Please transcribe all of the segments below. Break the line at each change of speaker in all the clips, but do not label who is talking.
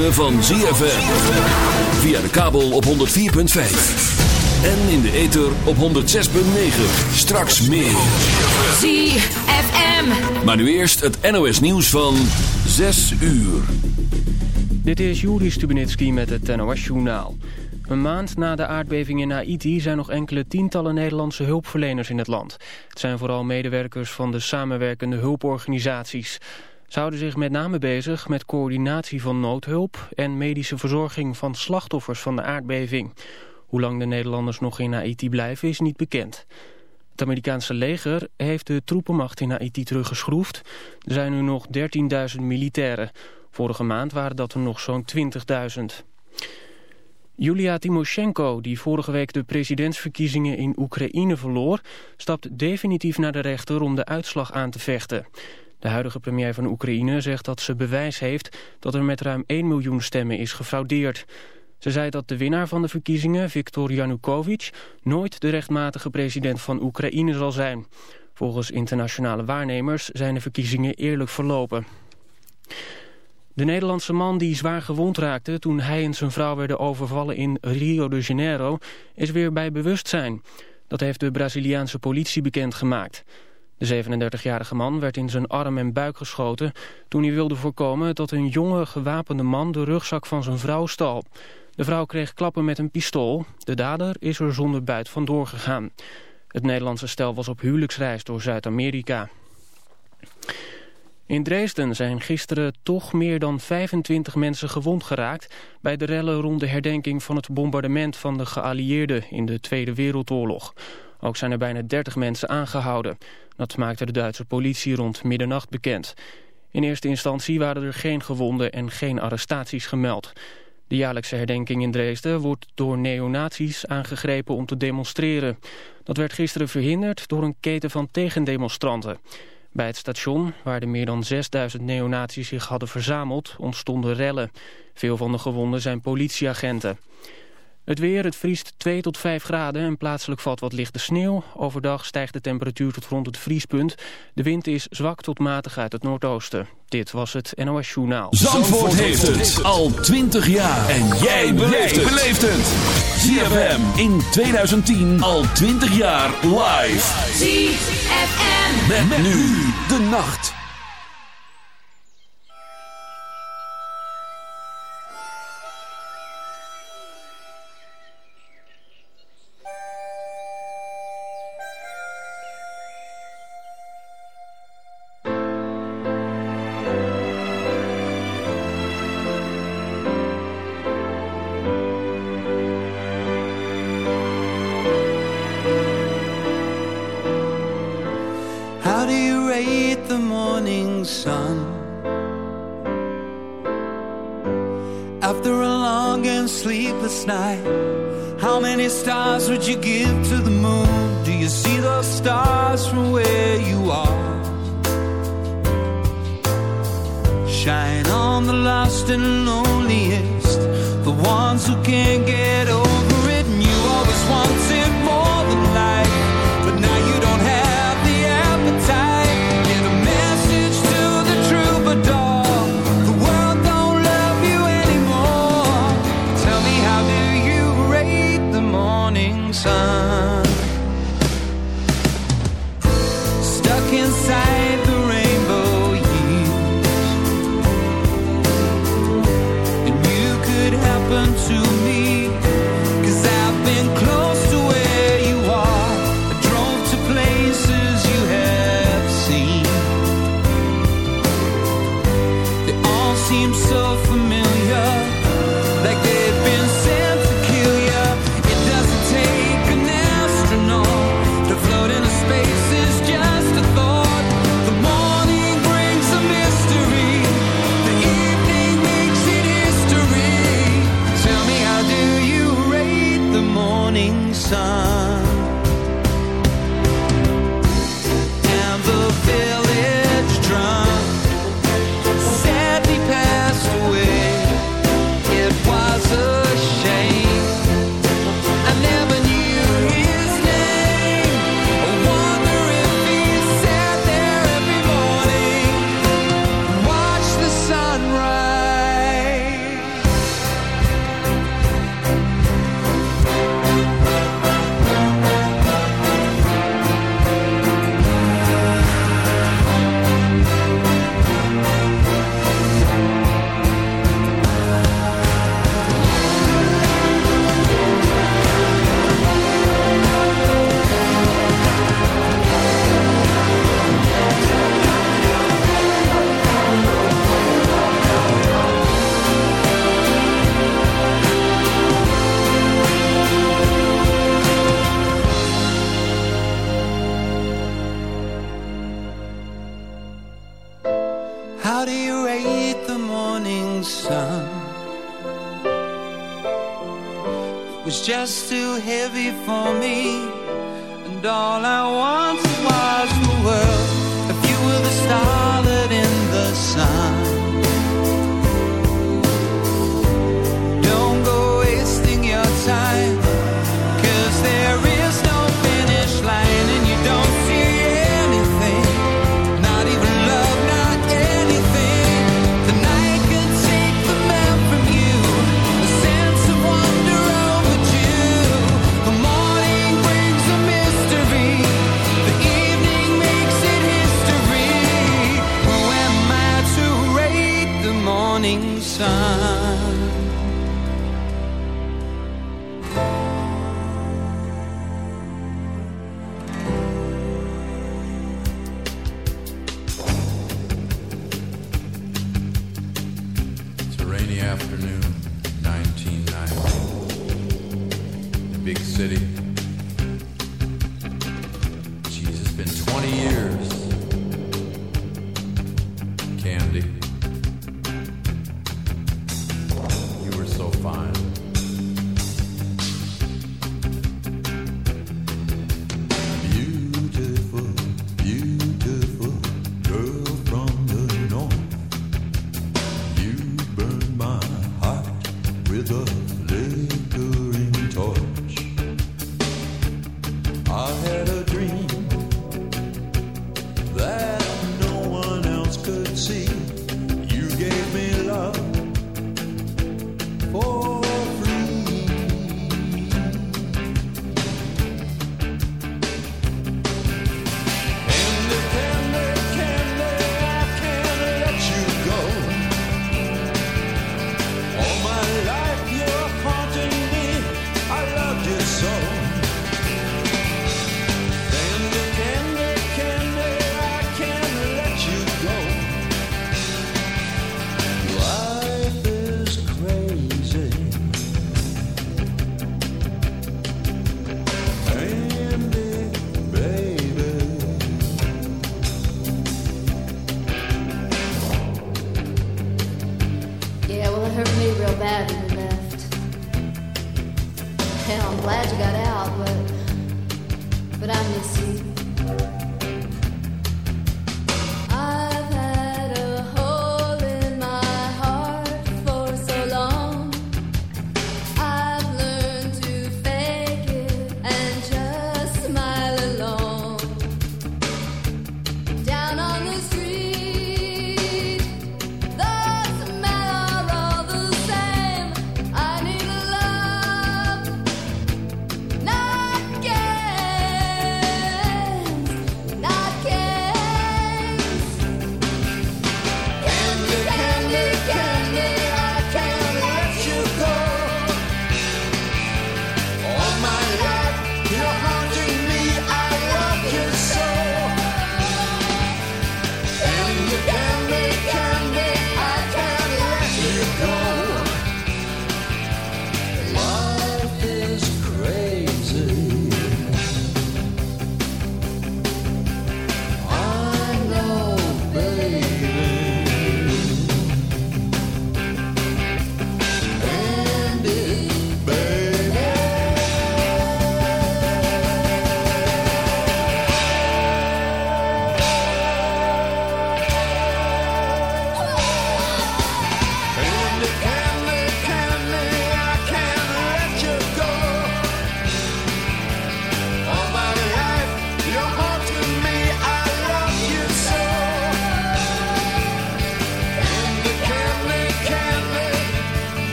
ritme van ZFM. Via de kabel op 104.5. En in de ether op 106.9. Straks meer.
ZFM.
Maar nu eerst het NOS nieuws van 6 uur.
Dit is Juri Stubenitski met het NOS-journaal. Een maand na de aardbeving in Haiti zijn nog enkele tientallen Nederlandse hulpverleners in het land. Het zijn vooral medewerkers van de samenwerkende hulporganisaties. Houden zich met name bezig met coördinatie van noodhulp... en medische verzorging van slachtoffers van de aardbeving. Hoe lang de Nederlanders nog in Haiti blijven is niet bekend. Het Amerikaanse leger heeft de troepenmacht in Haiti teruggeschroefd. Er zijn nu nog 13.000 militairen. Vorige maand waren dat er nog zo'n 20.000. Julia Timoshenko, die vorige week de presidentsverkiezingen in Oekraïne verloor... stapt definitief naar de rechter om de uitslag aan te vechten. De huidige premier van Oekraïne zegt dat ze bewijs heeft... dat er met ruim 1 miljoen stemmen is gefraudeerd. Ze zei dat de winnaar van de verkiezingen, Viktor Yanukovych... nooit de rechtmatige president van Oekraïne zal zijn. Volgens internationale waarnemers zijn de verkiezingen eerlijk verlopen. De Nederlandse man die zwaar gewond raakte toen hij en zijn vrouw werden overvallen in Rio de Janeiro is weer bij bewustzijn. Dat heeft de Braziliaanse politie bekendgemaakt. De 37-jarige man werd in zijn arm en buik geschoten toen hij wilde voorkomen dat een jonge gewapende man de rugzak van zijn vrouw stal. De vrouw kreeg klappen met een pistool. De dader is er zonder buit vandoor gegaan. Het Nederlandse stel was op huwelijksreis door Zuid-Amerika. In Dresden zijn gisteren toch meer dan 25 mensen gewond geraakt... bij de rellen rond de herdenking van het bombardement van de geallieerden in de Tweede Wereldoorlog. Ook zijn er bijna 30 mensen aangehouden. Dat maakte de Duitse politie rond middernacht bekend. In eerste instantie waren er geen gewonden en geen arrestaties gemeld. De jaarlijkse herdenking in Dresden wordt door neonazies aangegrepen om te demonstreren. Dat werd gisteren verhinderd door een keten van tegendemonstranten. Bij het station, waar de meer dan 6000 neonazies zich hadden verzameld, ontstonden rellen. Veel van de gewonden zijn politieagenten. Het weer, het vriest 2 tot 5 graden en plaatselijk valt wat lichte sneeuw. Overdag stijgt de temperatuur tot rond het vriespunt. De wind is zwak tot matig uit het noordoosten. Dit was het NOS Journaal.
Zandvoort, heeft het al 20 jaar. En jij beleeft het. ZFM in 2010 al 20 jaar live.
ZFM.
Met, met nu de nacht.
seems so familiar, like
they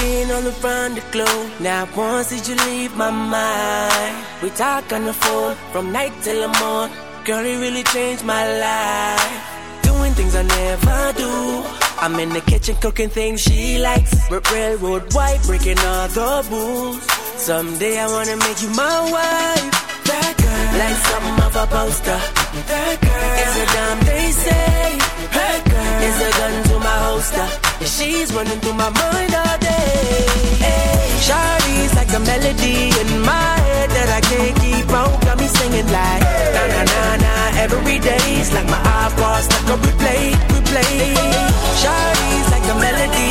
Being all around the globe. Now once did you leave my mind? We talk on the phone from night till the morning. Girl, it really changed my life. Doing things I never do. I'm in the kitchen cooking things she likes. R- railroad white, breaking all the rules. Someday I wanna make you my wife. That girl, like something off a poster. That girl is a dime they say. That girl is a gun to my holster. She's running through my mind all Shawty's like a melody in my head that I can't keep on. Got me singing like na na na na every day's like my iPod stuck on replay, replay. Shawty's like a melody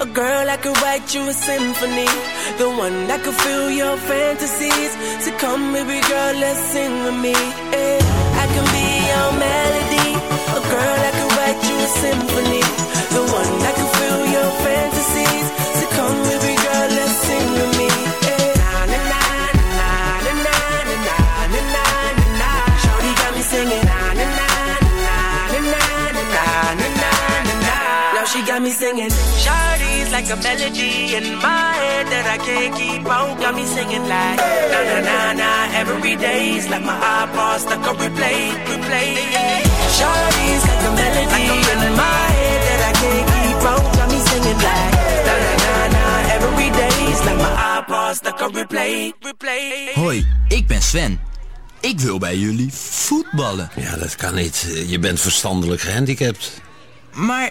A girl I could write you a symphony, the one that could fill your fantasies. So come, baby girl, let's sing with me. Yeah. I can be your melody, a girl I could write you a symphony, the one that could fill your fantasies. So come, baby girl, let's sing with me. Eh, she got me singing. Shout it's like a melody in my head that I can't keep out. Got me singing like na na na na every day's like my iPod stuck on replay, replay. Shawty's like a melody in my head that I can't keep out. Got me singing like na na na na every day's like my iPod stuck on replay, replay.
Hoi, ik ben Sven. Ik wil bij jullie voetballen.
Ja, dat kan niet. Je bent verstandelijk gehandicapt.
Maar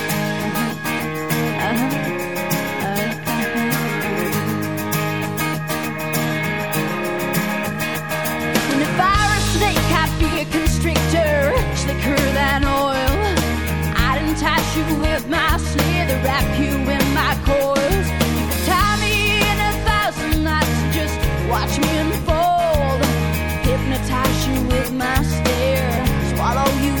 Slicker than oil. I'd entice you with my slither, wrap you in my coils. Tie me in a thousand knots, just watch me unfold. Hypnotize you with my stare, swallow you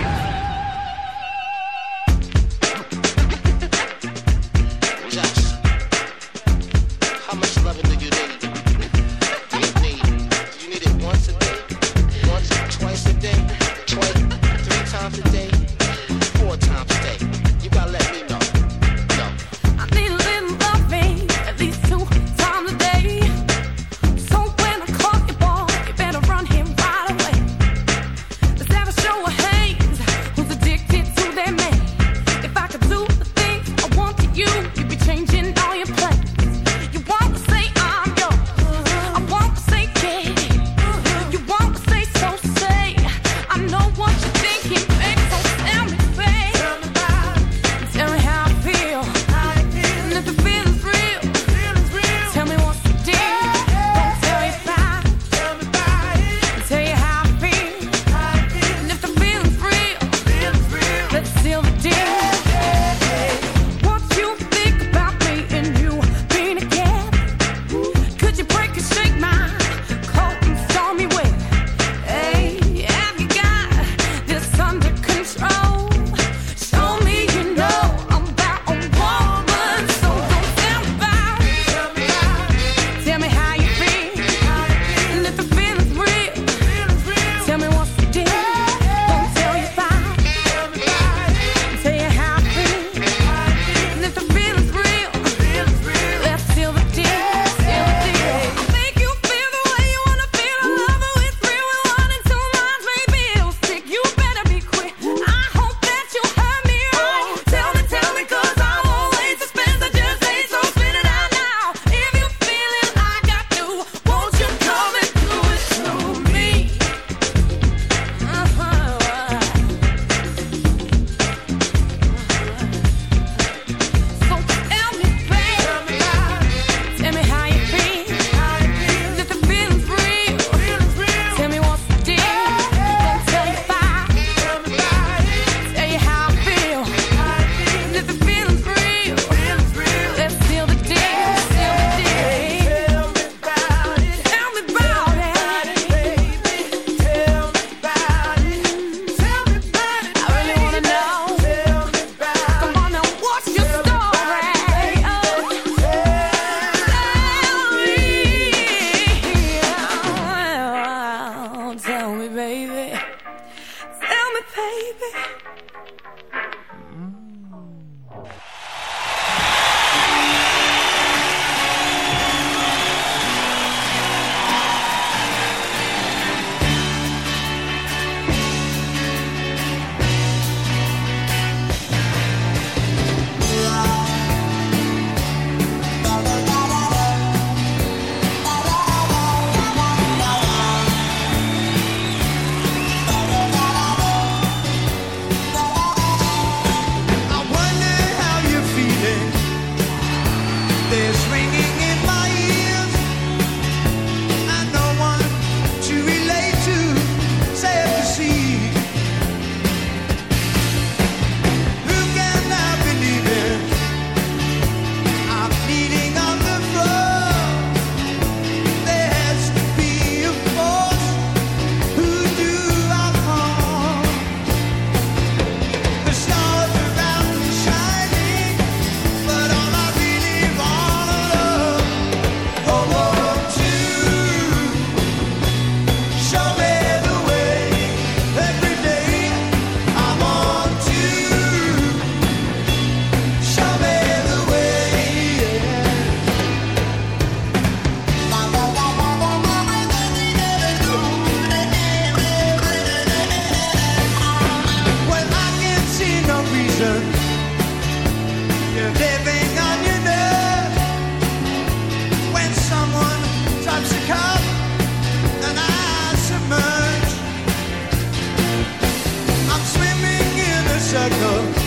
Circle.